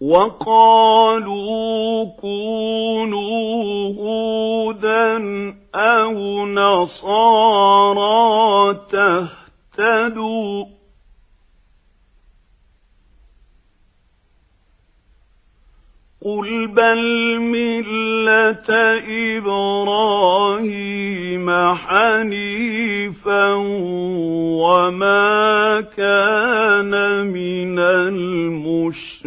وقالوا كونوا هودا أو نصارى تهتدوا. قل بل ملة إبراهيم حنيفا وما كان من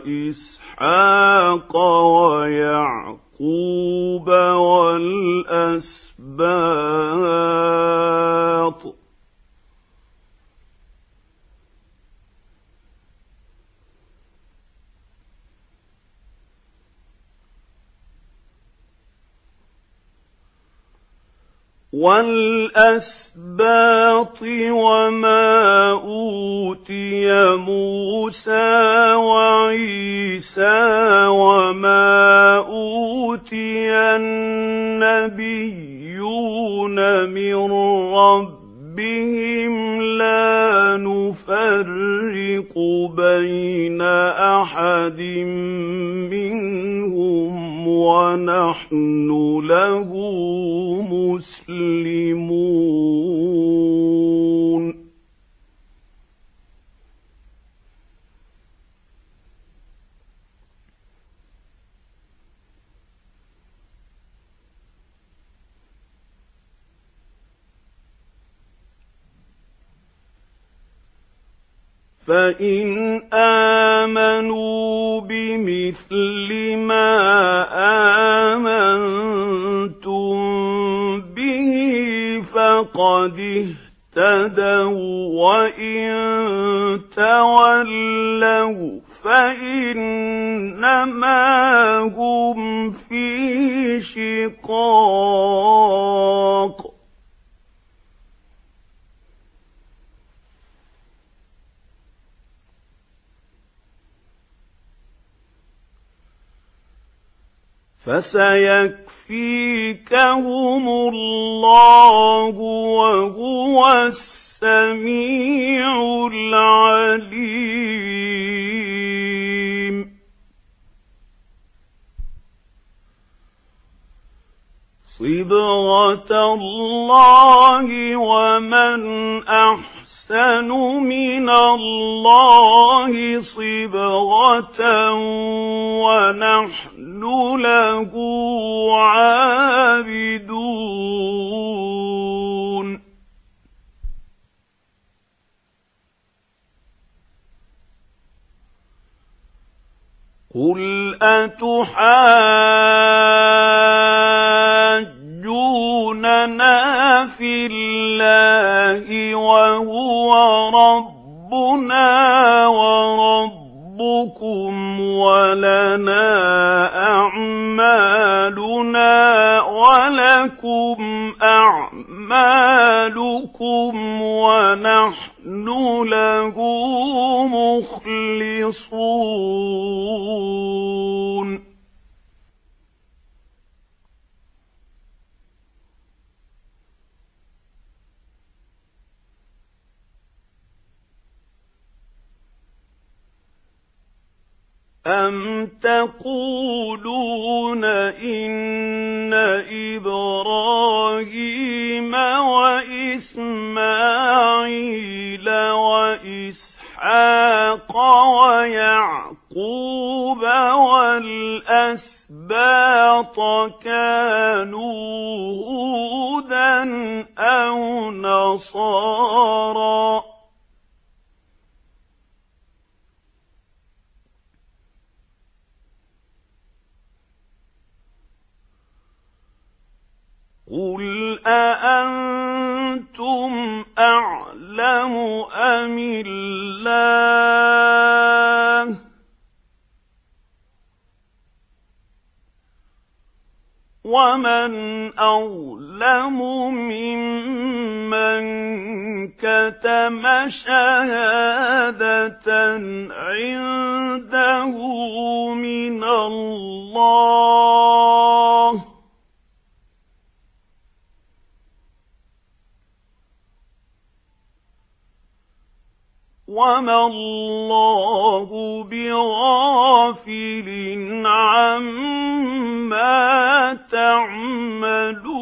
وإسحاق ويعقوب والأسباط. والأسباط وما أوتي موسى ونحن له مسلمون. فإن آمنوا بمثل ما فقد اهتدوا وإن تولوا فإنما هم في شقاق فسيكفيكهم الله وهو السميع العليم. صبغة الله ومن أحسن أحسن من الله صبغة ونحن له عابدون. قل أتحاجوننا وهو ربنا وربكم ولنا أعمالنا ولكم أعمالكم ونحن له مخلصون. أَمْ تَقُولُونَ إِنَّ إِبْرَاهِيمَ وَإِسْمَاعِيلَ وَإِسْحَاقَ وَيَعْقُوبَ وَالْأَسْبَاطَ كَانُوا هُودًا أَوْ نَصَارَىٰ أَأَنْتُمْ أَعْلَمُ أَمِ اللَّهُ وَمَنْ أَظْلَمُ مِمَّنْ كَتَمَ شَهَادَةً عِنْدَهُ وَمَا اللَّهُ بِغَافِلٍ عَمَّا تَعْمَلُونَ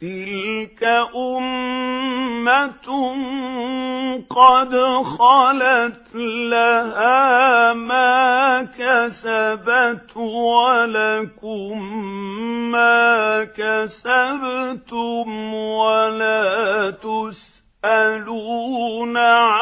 تِلْكَ أُمَّةٌ قَدْ خَلَتْ لَهَا مَا كَسَبَتْ وَلَكُمْ مَا كَسَبْتُمْ وَلَا تُسْأَلُونَ عَمَّا